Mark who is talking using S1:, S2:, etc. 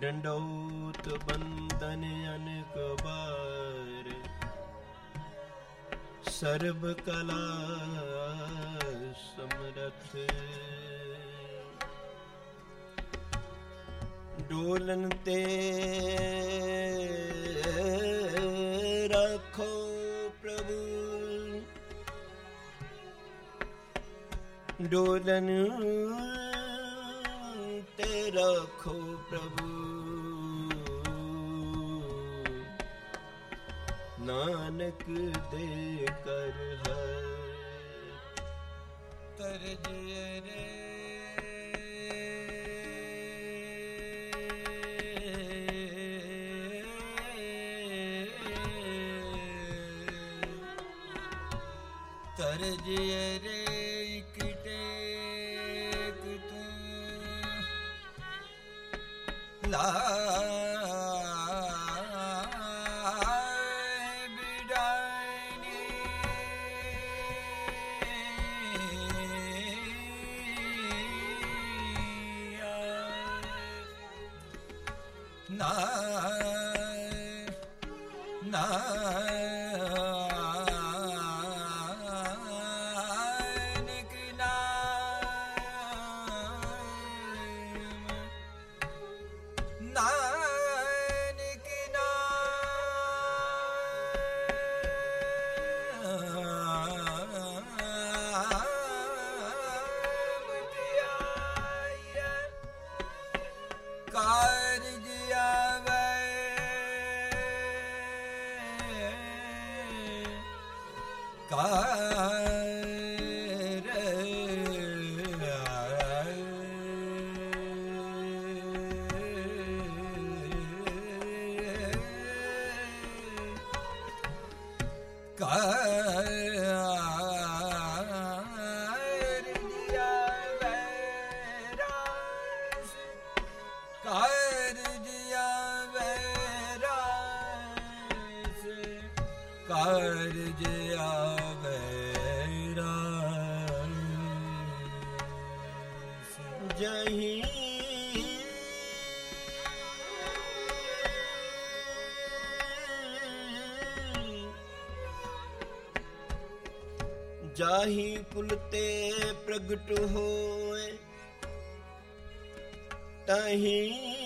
S1: ਡੰਡੋਤ ਬੰਦਨ ਅਨਕ ਬਾਰ ਸਰਬ ਕਲਾ ਸਮਰਥ ਡੋਲਨ ਤੇ ਰੱਖੋ ਪ੍ਰਭੂ ਡੋਲਨ ਤੇ ਰੱਖੋ ਪ੍ਰਭੂ ਨਾਨਕ ਦੇ ਕਰ ਹੈ
S2: ਤਰਜ ਰੇ ਤਰਜ ਰੇ ਲਾ ਨਾ ਨਾ ਕਾਰਜ ਆਵੇ ਰਾਸ
S1: ਜਹੀ ਜਾਹੀ ਕੁਲ ਤੇ ਪ੍ਰਗਟ ਹੋਏ ਤਹੀਂ